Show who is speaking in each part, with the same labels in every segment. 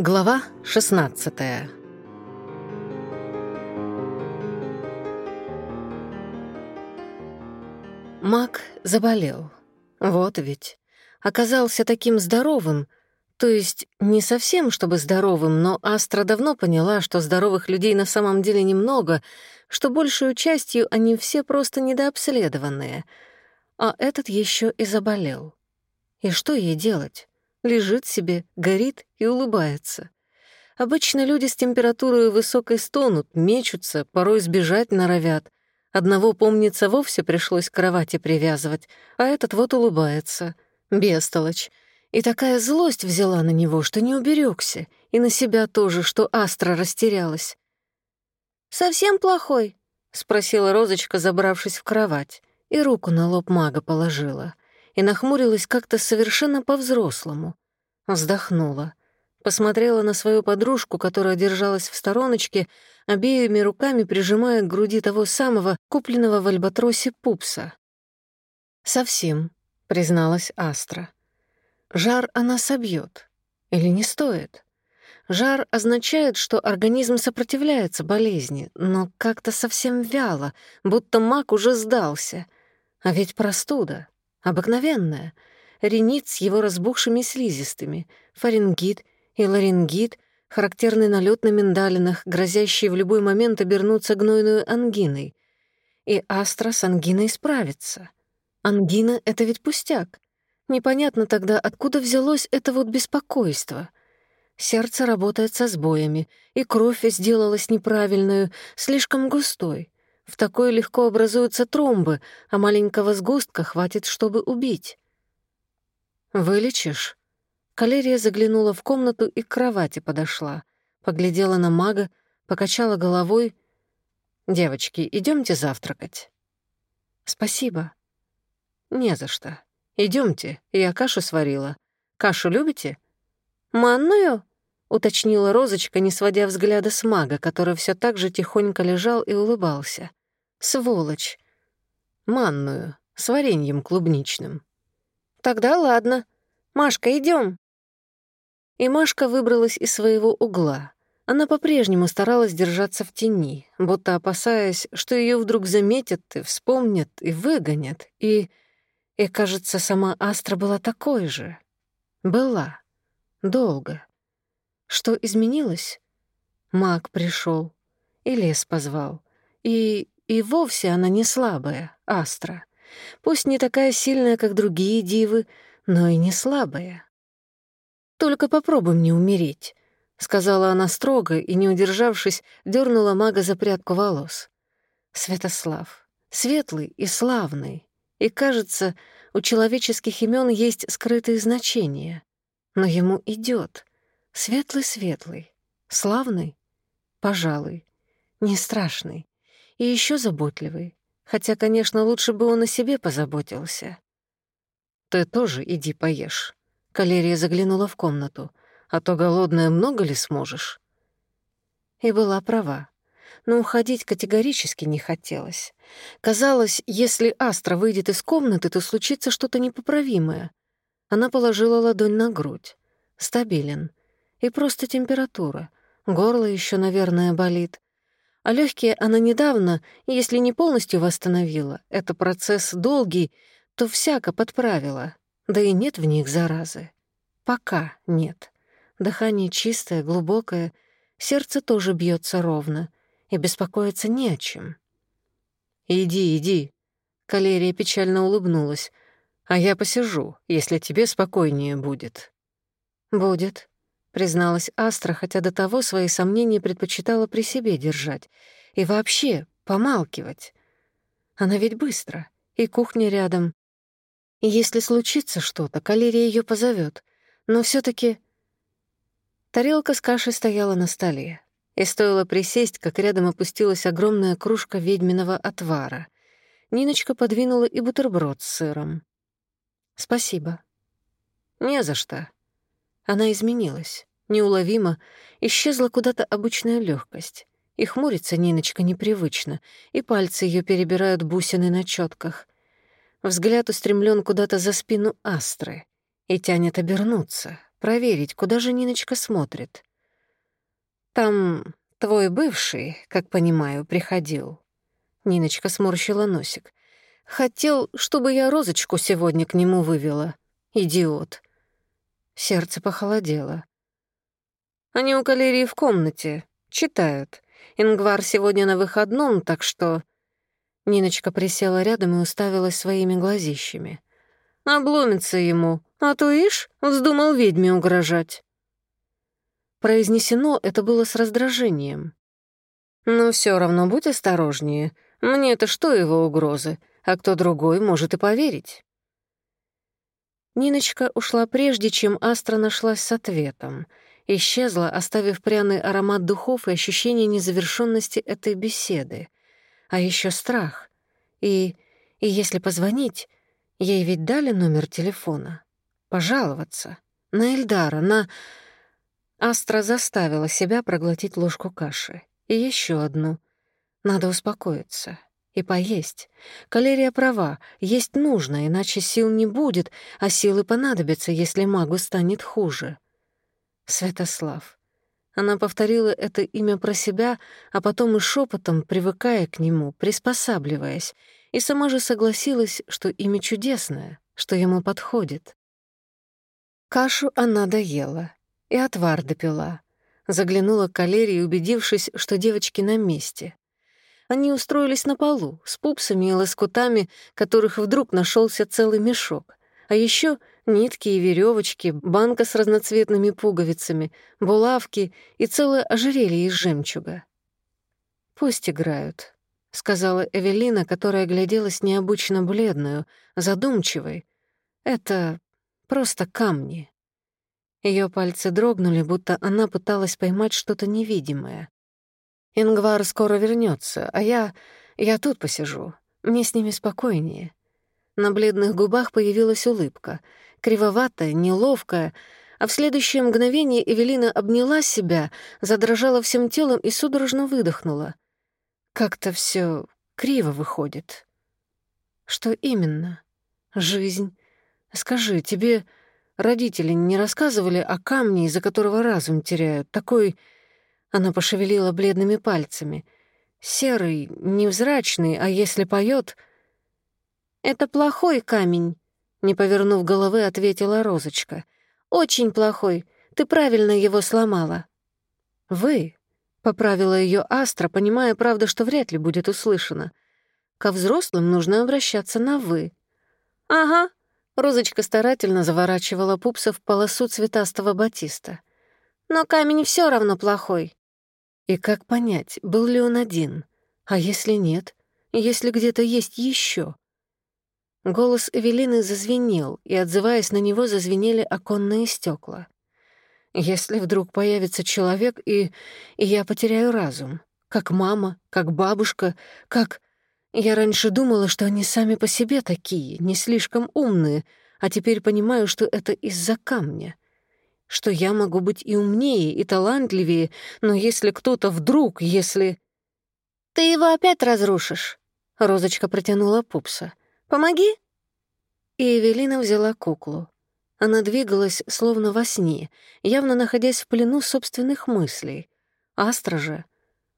Speaker 1: Глава 16 Мак заболел. Вот ведь. Оказался таким здоровым. То есть не совсем, чтобы здоровым, но Астра давно поняла, что здоровых людей на самом деле немного, что большую частью они все просто недообследованные. А этот еще и заболел. лежит себе, горит и улыбается. Обычно люди с температурой высокой стонут, мечутся, порой сбежать норовят. Одного, помнится, вовсе пришлось к кровати привязывать, а этот вот улыбается. Бестолочь. И такая злость взяла на него, что не уберегся, и на себя тоже, что Астра растерялась. «Совсем плохой?» — спросила Розочка, забравшись в кровать, и руку на лоб мага положила и нахмурилась как-то совершенно по-взрослому. Вздохнула. Посмотрела на свою подружку, которая держалась в стороночке, обеими руками прижимая к груди того самого, купленного в альбатросе пупса. «Совсем», — призналась Астра. «Жар она собьет. Или не стоит?» Жар означает, что организм сопротивляется болезни, но как-то совсем вяло, будто маг уже сдался. А ведь простуда обыкновенная. ринит с его разбухшими слизистыми, фарингит и ларингит, характерный налет на миндалинах, грозящий в любой момент обернуться гнойную ангиной. И Астра с ангиной справится. Ангина — это ведь пустяк. Непонятно тогда, откуда взялось это вот беспокойство. Сердце работает со сбоями, и кровь сделалась неправильную, слишком густой. В такой легко образуются тромбы, а маленького сгустка хватит, чтобы убить. «Вылечишь?» Калерия заглянула в комнату и к кровати подошла. Поглядела на мага, покачала головой. «Девочки, идемте завтракать». «Спасибо». «Не за что. Идемте, я кашу сварила. Кашу любите?» «Манную?» — уточнила Розочка, не сводя взгляда с мага, который все так же тихонько лежал и улыбался. Сволочь. Манную, с вареньем клубничным. Тогда ладно. Машка, идем. И Машка выбралась из своего угла. Она по-прежнему старалась держаться в тени, будто опасаясь, что ее вдруг заметят и вспомнят и выгонят. И, и, кажется, сама Астра была такой же. Была. Долго. Что изменилось? Маг пришел и лес позвал. И вовсе она не слабая, Астра. Пусть не такая сильная, как другие дивы, но и не слабая. «Только попробуй мне умереть», — сказала она строго и, не удержавшись, дернула мага за прядку волос. Святослав. Светлый и славный. И, кажется, у человеческих имен есть скрытые значения. Но ему идет. Светлый-светлый. Славный? Пожалуй. Не страшный и еще заботливый, хотя, конечно, лучше бы он о себе позаботился. «Ты тоже иди поешь». Калерия заглянула в комнату. «А то голодная много ли сможешь?» И была права. Но уходить категорически не хотелось. Казалось, если Астра выйдет из комнаты, то случится что-то непоправимое. Она положила ладонь на грудь. Стабилен. И просто температура. Горло еще, наверное, болит. А легкие она недавно, если не полностью восстановила, это процесс долгий, то всяко подправила. Да и нет в них заразы. Пока нет. Дыхание чистое, глубокое, сердце тоже бьется ровно, и беспокоиться не о чем. «Иди, иди», — Калерия печально улыбнулась, «а я посижу, если тебе спокойнее будет». «Будет», призналась Астра, хотя до того свои сомнения предпочитала при себе держать. И вообще помалкивать. Она ведь быстро. И кухня рядом. И если случится что-то, Калерия ее позовет. Но все таки Тарелка с кашей стояла на столе. И стоило присесть, как рядом опустилась огромная кружка ведьминого отвара. Ниночка подвинула и бутерброд с сыром. «Спасибо». «Не за что», она изменилась, неуловимо, исчезла куда-то обычная легкость. И хмурится Ниночка непривычно, и пальцы ее перебирают бусины на четках. Взгляд устремлен куда-то за спину Астры и тянет обернуться, проверить, куда же Ниночка смотрит. «Там твой бывший, как понимаю, приходил». Ниночка сморщила носик. «Хотел, чтобы я розочку сегодня к нему вывела. Идиот. Сердце похолодело. Они у калерии в комнате. Читают. Ингвар сегодня на выходном, так что... Ниночка присела рядом и уставилась своими глазищами. «Обломится ему, а то, ишь, вздумал ведьме угрожать». Произнесено это было с раздражением. «Но «Ну, все равно будь осторожнее. Мне-то что его угрозы, а кто другой может и поверить». Ниночка ушла прежде, чем Астра нашлась с ответом. Исчезла, оставив пряный аромат духов и ощущение незавершенности этой беседы. А еще страх. И... и если позвонить... Ей ведь дали номер телефона. Пожаловаться. На Эльдара, на... Астра заставила себя проглотить ложку каши. И еще одну. Надо успокоиться. И поесть. Калерия права, есть нужно, иначе сил не будет, а силы понадобятся, если магу станет хуже. Святослав. Она повторила это имя про себя, а потом и шепотом, привыкая к нему, приспосабливаясь, и сама же согласилась, что имя чудесное, что ему подходит. Кашу она доела и отвар допила. Заглянула к Калерии, убедившись, что девочки на месте. Они устроились на полу, с пупсами и лоскутами, которых вдруг нашелся целый мешок. А еще нитки и веревочки, банка с разноцветными пуговицами, булавки и целое ожерелье из жемчуга. «Пусть играют», — сказала Эвелина, которая гляделась необычно бледную, задумчивой. «Это просто камни». Ее пальцы дрогнули, будто она пыталась поймать что-то невидимое. Ингвар скоро вернется, а я... я тут посижу. Мне с ними спокойнее». На бледных губах появилась улыбка. Кривоватая, неловкая, а в следующее мгновение Эвелина обняла себя, задрожала всем телом и судорожно выдохнула. Как-то все криво выходит. Что именно? Жизнь. Скажи, тебе родители не рассказывали о камне, из-за которого разум теряют? Такой она пошевелила бледными пальцами. «Серый, невзрачный, а если поет? «Это плохой камень», — не повернув головы, ответила Розочка. «Очень плохой. Ты правильно его сломала». «Вы?» — поправила ее Астра, понимая, правда, что вряд ли будет услышана. «Ко взрослым нужно обращаться на «вы». «Ага», — Розочка старательно заворачивала пупса в полосу цветастого батиста. «Но камень все равно плохой». И как понять, был ли он один? А если нет? Если где-то есть еще? Голос Эвелины зазвенел, и, отзываясь на него, зазвенели оконные стекла. «Если вдруг появится человек, и, и я потеряю разум. Как мама, как бабушка, как...» Я раньше думала, что они сами по себе такие, не слишком умные, а теперь понимаю, что это из-за камня что я могу быть и умнее, и талантливее, но если кто-то вдруг, если... «Ты его опять разрушишь», — Розочка протянула пупса. «Помоги». И Эвелина взяла куклу. Она двигалась, словно во сне, явно находясь в плену собственных мыслей. Астра же...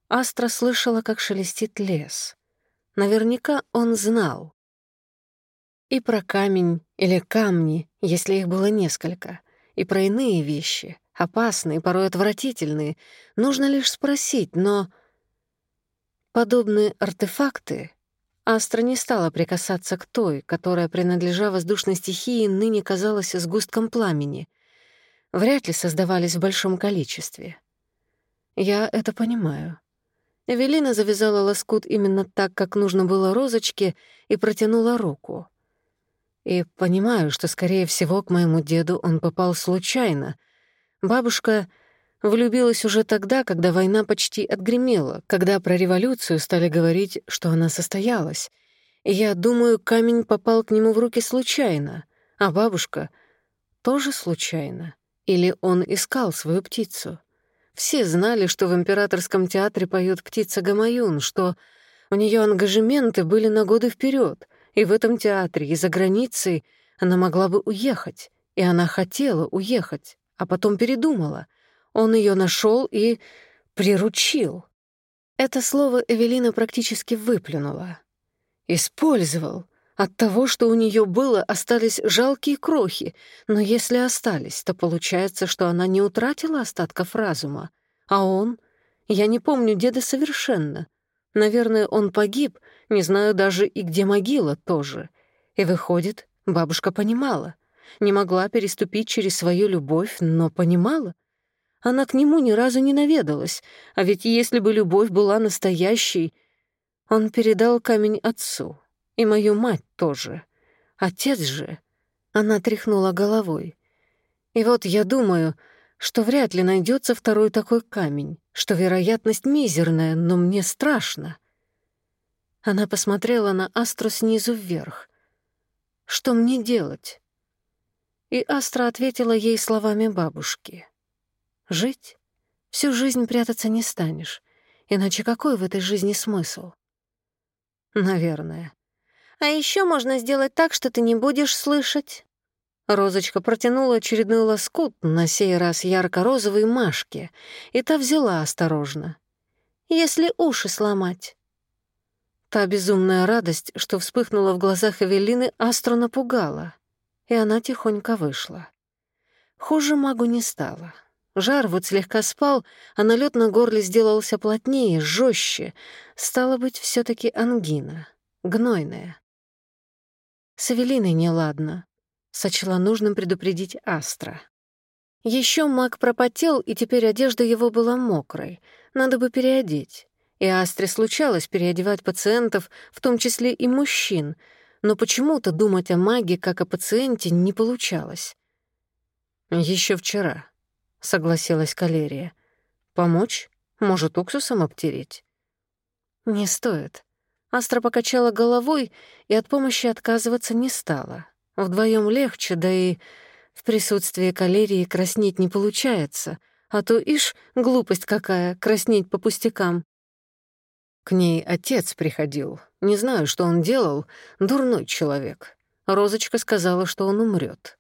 Speaker 1: Астра слышала, как шелестит лес. Наверняка он знал. И про камень или камни, если их было несколько и про иные вещи, опасные, порой отвратительные. Нужно лишь спросить, но... Подобные артефакты Астра не стала прикасаться к той, которая, принадлежа воздушной стихии, ныне казалась сгустком пламени. Вряд ли создавались в большом количестве. Я это понимаю. Эвелина завязала лоскут именно так, как нужно было розочке, и протянула руку и понимаю, что, скорее всего, к моему деду он попал случайно. Бабушка влюбилась уже тогда, когда война почти отгремела, когда про революцию стали говорить, что она состоялась. И я думаю, камень попал к нему в руки случайно, а бабушка тоже случайно. Или он искал свою птицу. Все знали, что в императорском театре поет птица Гамаюн, что у нее ангажементы были на годы вперед — и в этом театре, и за границей она могла бы уехать, и она хотела уехать, а потом передумала. Он ее нашел и приручил. Это слово Эвелина практически выплюнула. Использовал. От того, что у нее было, остались жалкие крохи, но если остались, то получается, что она не утратила остатков разума, а он... Я не помню деда совершенно. Наверное, он погиб, не знаю даже и где могила тоже. И выходит, бабушка понимала. Не могла переступить через свою любовь, но понимала. Она к нему ни разу не наведалась, а ведь если бы любовь была настоящей... Он передал камень отцу, и мою мать тоже. Отец же... Она тряхнула головой. И вот я думаю, что вряд ли найдется второй такой камень, что вероятность мизерная, но мне страшно. Она посмотрела на Астру снизу вверх. «Что мне делать?» И Астра ответила ей словами бабушки. «Жить? Всю жизнь прятаться не станешь. Иначе какой в этой жизни смысл?» «Наверное». «А еще можно сделать так, что ты не будешь слышать». Розочка протянула очередной лоскут, на сей раз ярко-розовой Машке, и та взяла осторожно. «Если уши сломать». Та безумная радость, что вспыхнула в глазах Эвелины, астро напугала, и она тихонько вышла. Хуже магу не стало. Жар вот слегка спал, а налет на горле сделался плотнее, жестче. Стало быть, все таки ангина, гнойная. С Эвелиной неладно. Сочла нужным предупредить Астра. Еще маг пропотел, и теперь одежда его была мокрой. Надо бы переодеть. И Астре случалось переодевать пациентов, в том числе и мужчин, но почему-то думать о маге, как о пациенте, не получалось. Еще вчера», — согласилась Калерия. «Помочь? Может, уксусом обтереть?» «Не стоит». Астра покачала головой и от помощи отказываться не стала. Вдвоем легче, да и в присутствии калерии краснеть не получается. А то, ишь, глупость какая, краснеть по пустякам. К ней отец приходил. Не знаю, что он делал. Дурной человек. Розочка сказала, что он умрет.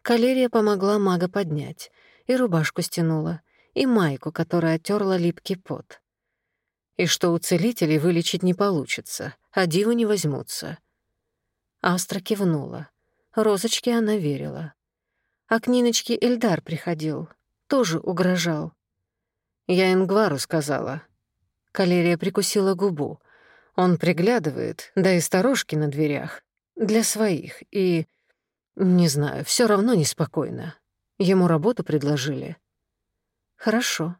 Speaker 1: Калерия помогла мага поднять. И рубашку стянула. И майку, которая оттерла липкий пот. И что у целителей вылечить не получится, а дивы не возьмутся. Астра кивнула. Розочке она верила. А к Ниночке Эльдар приходил. Тоже угрожал. «Я Ингвару сказала». Калерия прикусила губу. Он приглядывает, да и сторожки на дверях. Для своих. И, не знаю, все равно неспокойно. Ему работу предложили. «Хорошо».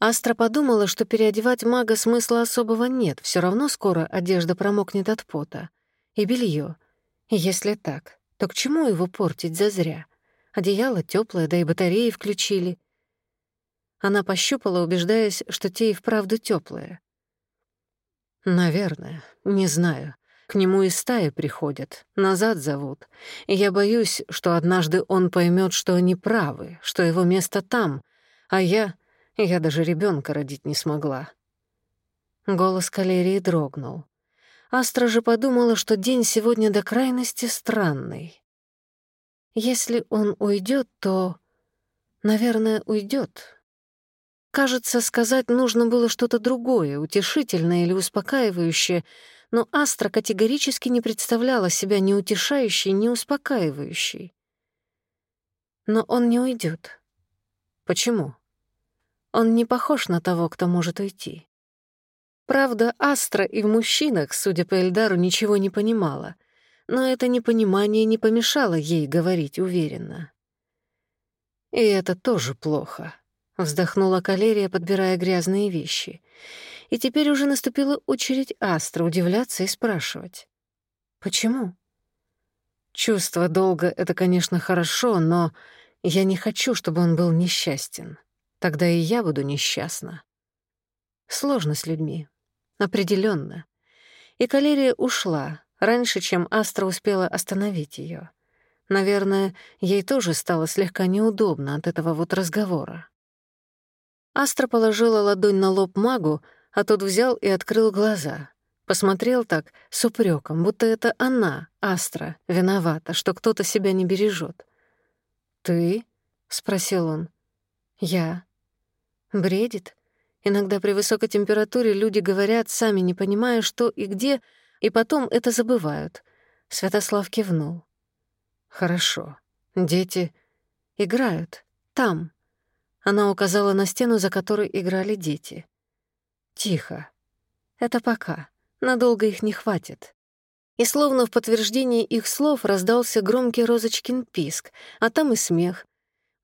Speaker 1: Астра подумала, что переодевать мага смысла особого нет, все равно скоро одежда промокнет от пота. И белье. Если так, то к чему его портить зазря? Одеяло теплое, да и батареи включили. Она пощупала, убеждаясь, что те и вправду теплые. «Наверное, не знаю. К нему из стаи приходят, назад зовут. И я боюсь, что однажды он поймет, что они правы, что его место там, а я... я даже ребенка родить Астра же подумала, что день сегодня до крайности странный. Если он уйдет, то, наверное, уйдет. Кажется, сказать нужно было что-то другое, утешительное или успокаивающее, но Астра категорически не представляла себя ни утешающей, ни успокаивающей. Но он не уйдет. Почему? Он не похож на того, кто может уйти. Правда, Астра и в мужчинах, судя по Эльдару, ничего не понимала. Но это непонимание не помешало ей говорить уверенно. «И это тоже плохо», — вздохнула Калерия, подбирая грязные вещи. И теперь уже наступила очередь Астра удивляться и спрашивать. «Почему?» «Чувство долга — это, конечно, хорошо, но я не хочу, чтобы он был несчастен. Тогда и я буду несчастна». Сложно с людьми, определенно. И калерия ушла раньше, чем Астра успела остановить ее. Наверное, ей тоже стало слегка неудобно от этого вот разговора. Астра положила ладонь на лоб магу, а тот взял и открыл глаза. Посмотрел так, с упреком, будто это она, Астра, виновата, что кто-то себя не бережет. «Ты?» — спросил он. «Я». «Бредит?» Иногда при высокой температуре люди говорят, сами не понимая, что и где, и потом это забывают. Святослав кивнул. «Хорошо. Дети играют. Там». Она указала на стену, за которой играли дети. «Тихо. Это пока. Надолго их не хватит». И словно в подтверждении их слов раздался громкий розочкин писк, а там и смех.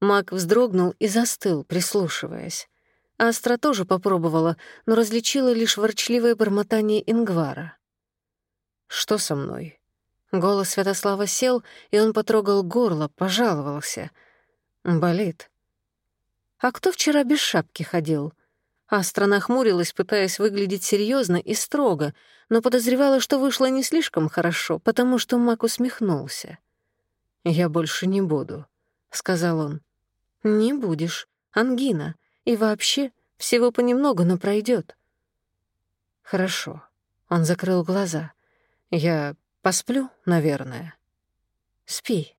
Speaker 1: Мак вздрогнул и застыл, прислушиваясь. Астра тоже попробовала, но различила лишь ворчливое бормотание Ингвара. «Что со мной?» Голос Святослава сел, и он потрогал горло, пожаловался. «Болит». «А кто вчера без шапки ходил?» Астра нахмурилась, пытаясь выглядеть серьезно и строго, но подозревала, что вышло не слишком хорошо, потому что Мак усмехнулся. «Я больше не буду», — сказал он. «Не будешь. Ангина. И вообще, всего понемногу, но пройдет. Хорошо. Он закрыл глаза. Я посплю, наверное. Спи.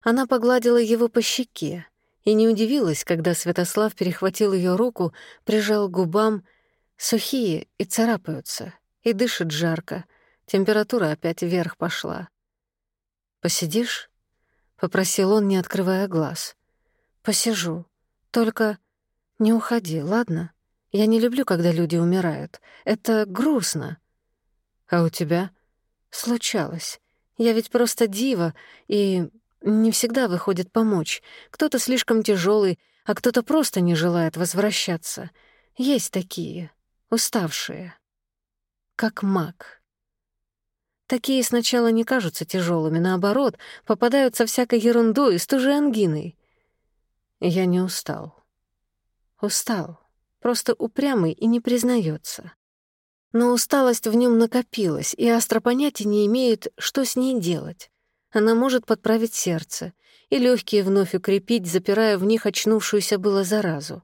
Speaker 1: Она погладила его по щеке и не удивилась, когда Святослав перехватил ее руку, прижал к губам, сухие и царапаются, и дышит жарко. Температура опять вверх пошла. «Посидишь?» — попросил он, не открывая глаз. «Посижу. Только...» «Не уходи, ладно? Я не люблю, когда люди умирают. Это грустно». «А у тебя?» «Случалось. Я ведь просто дива, и не всегда выходит помочь. Кто-то слишком тяжелый, а кто-то просто не желает возвращаться. Есть такие, уставшие. Как маг. Такие сначала не кажутся тяжелыми, наоборот, попадаются всякой ерундой с тужей же ангиной. Я не устал. Устал. Просто упрямый и не признается. Но усталость в нем накопилась, и Астра понятия не имеет, что с ней делать. Она может подправить сердце и легкие вновь укрепить, запирая в них очнувшуюся было заразу.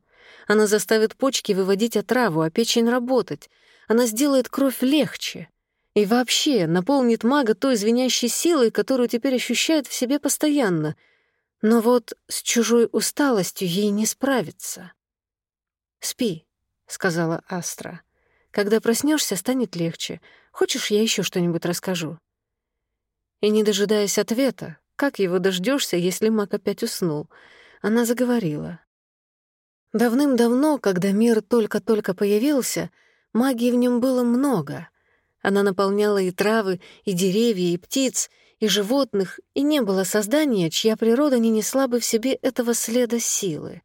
Speaker 1: Она заставит почки выводить отраву, а печень работать. Она сделает кровь легче. И вообще наполнит мага той звенящей силой, которую теперь ощущает в себе постоянно. Но вот с чужой усталостью ей не справиться. «Спи», — сказала Астра. «Когда проснешься, станет легче. Хочешь, я еще что-нибудь расскажу?» И, не дожидаясь ответа, как его дождешься, если маг опять уснул, она заговорила. Давным-давно, когда мир только-только появился, магии в нем было много. Она наполняла и травы, и деревья, и птиц, и животных, и не было создания, чья природа не несла бы в себе этого следа силы.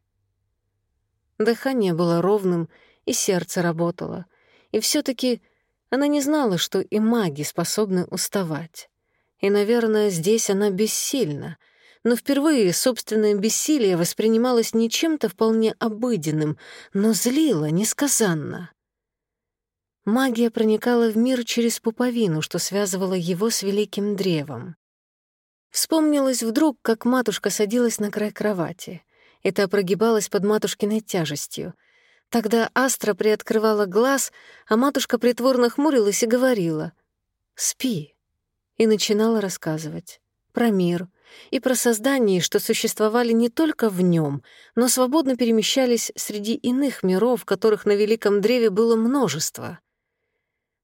Speaker 1: Дыхание было ровным, и сердце работало. И все таки она не знала, что и маги способны уставать. И, наверное, здесь она бессильна. Но впервые собственное бессилие воспринималось не чем-то вполне обыденным, но злило несказанно. Магия проникала в мир через пуповину, что связывала его с великим древом. Вспомнилось вдруг, как матушка садилась на край кровати — Это прогибалась под матушкиной тяжестью. Тогда Астра приоткрывала глаз, а матушка притворно хмурилась и говорила «Спи» и начинала рассказывать про мир и про создания, что существовали не только в нем, но свободно перемещались среди иных миров, которых на Великом Древе было множество.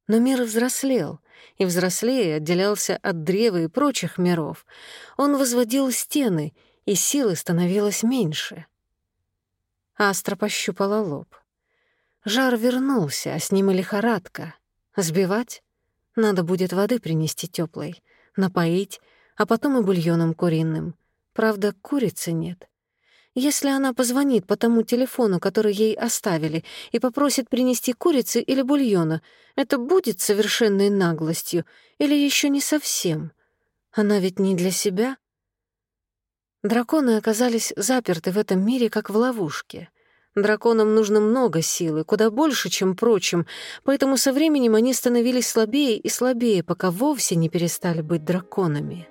Speaker 1: Но мир взрослел, и взрослее отделялся от древа и прочих миров. Он возводил стены, и силы становилось меньше. Астра пощупала лоб. Жар вернулся, а с ним и лихорадка. Сбивать? Надо будет воды принести теплой, напоить, а потом и бульоном куриным. Правда, курицы нет. Если она позвонит по тому телефону, который ей оставили, и попросит принести курицы или бульона, это будет совершенной наглостью или еще не совсем. Она ведь не для себя — Драконы оказались заперты в этом мире, как в ловушке. Драконам нужно много силы, куда больше, чем прочим, поэтому со временем они становились слабее и слабее, пока вовсе не перестали быть драконами.